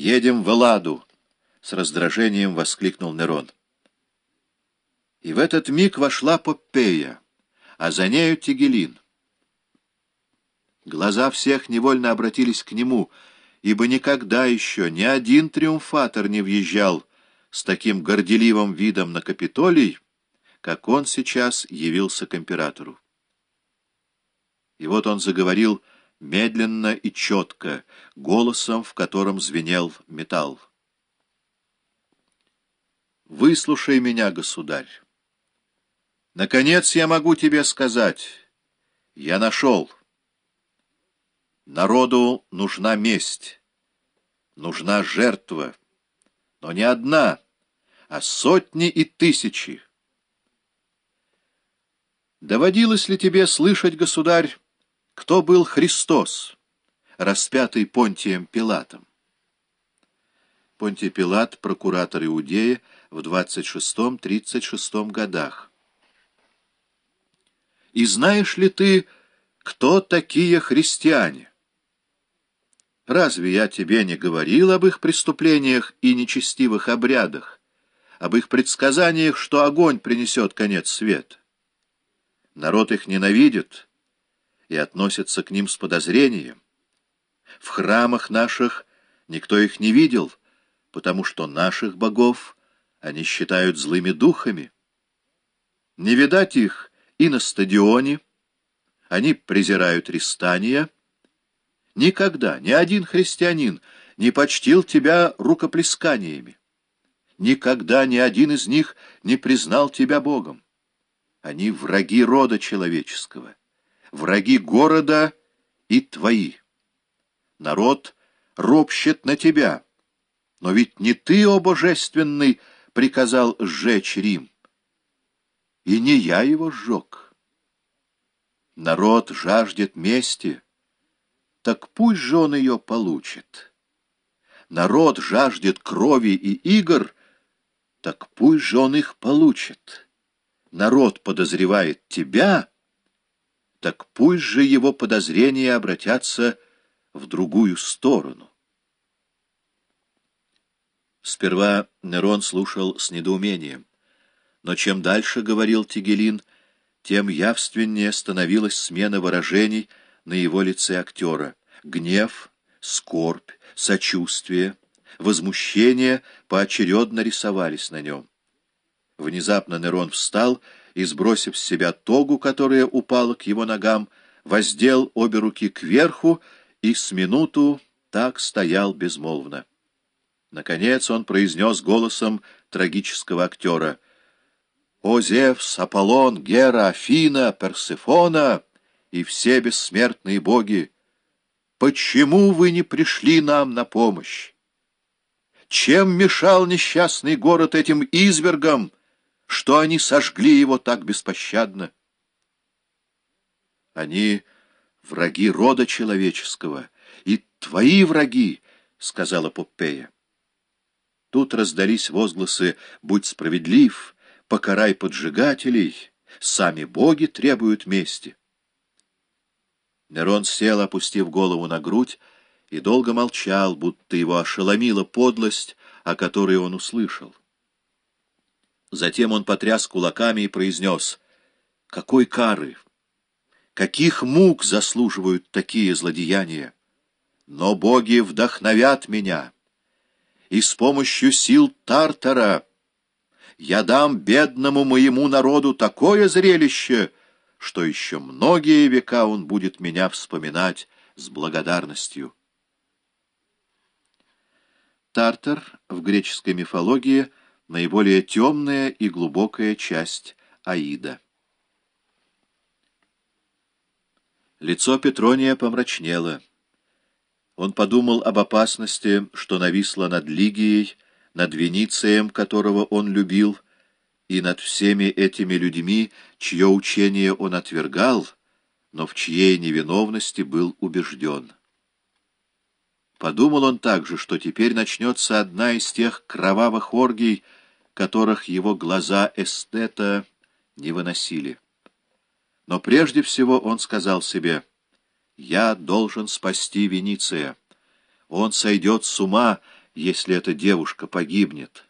Едем в Эладу! — с раздражением воскликнул Нерон. И в этот миг вошла Попея, а за нею Тигелин. Глаза всех невольно обратились к нему, ибо никогда еще ни один триумфатор не въезжал с таким горделивым видом на Капитолий, как он сейчас явился к императору. И вот он заговорил медленно и четко, голосом, в котором звенел металл. «Выслушай меня, государь. Наконец я могу тебе сказать, я нашел». Народу нужна месть, нужна жертва, но не одна, а сотни и тысячи. Доводилось ли тебе слышать, государь, кто был Христос, распятый Понтием Пилатом? Понтий Пилат, прокуратор Иудея, в 26-36 годах. И знаешь ли ты, кто такие христиане? Разве я тебе не говорил об их преступлениях и нечестивых обрядах, об их предсказаниях, что огонь принесет конец света? Народ их ненавидит и относится к ним с подозрением. В храмах наших никто их не видел, потому что наших богов они считают злыми духами. Не видать их и на стадионе, они презирают рестания, Никогда ни один христианин не почтил тебя рукоплесканиями. Никогда ни один из них не признал тебя Богом. Они враги рода человеческого, враги города и твои. Народ ропщет на тебя, но ведь не ты, о божественный, приказал сжечь Рим, и не я его сжег. Народ жаждет мести, так пусть же он ее получит. Народ жаждет крови и игр, так пусть же он их получит. Народ подозревает тебя, так пусть же его подозрения обратятся в другую сторону. Сперва Нерон слушал с недоумением, но чем дальше говорил Тигелин, тем явственнее становилась смена выражений, на его лице актера. Гнев, скорбь, сочувствие, возмущение поочередно рисовались на нем. Внезапно Нерон встал и, сбросив с себя тогу, которая упала к его ногам, воздел обе руки кверху и с минуту так стоял безмолвно. Наконец он произнес голосом трагического актера «О Зевс, Аполлон, Гера, Афина, Персефона!» и все бессмертные боги, почему вы не пришли нам на помощь? Чем мешал несчастный город этим извергам, что они сожгли его так беспощадно? Они враги рода человеческого, и твои враги, — сказала Поппея. Тут раздались возгласы «Будь справедлив», «Покарай поджигателей», «Сами боги требуют мести». Нерон сел, опустив голову на грудь, и долго молчал, будто его ошеломила подлость, о которой он услышал. Затем он потряс кулаками и произнес, «Какой кары! Каких мук заслуживают такие злодеяния? Но боги вдохновят меня, и с помощью сил Тартара я дам бедному моему народу такое зрелище, что еще многие века он будет меня вспоминать с благодарностью. Тартар в греческой мифологии наиболее темная и глубокая часть Аида. Лицо Петрония помрачнело. Он подумал об опасности, что нависла над Лигией, над Веницием, которого он любил, и над всеми этими людьми, чье учение он отвергал, но в чьей невиновности был убежден. Подумал он также, что теперь начнется одна из тех кровавых оргий, которых его глаза эстета не выносили. Но прежде всего он сказал себе, «Я должен спасти Вениция. Он сойдет с ума, если эта девушка погибнет.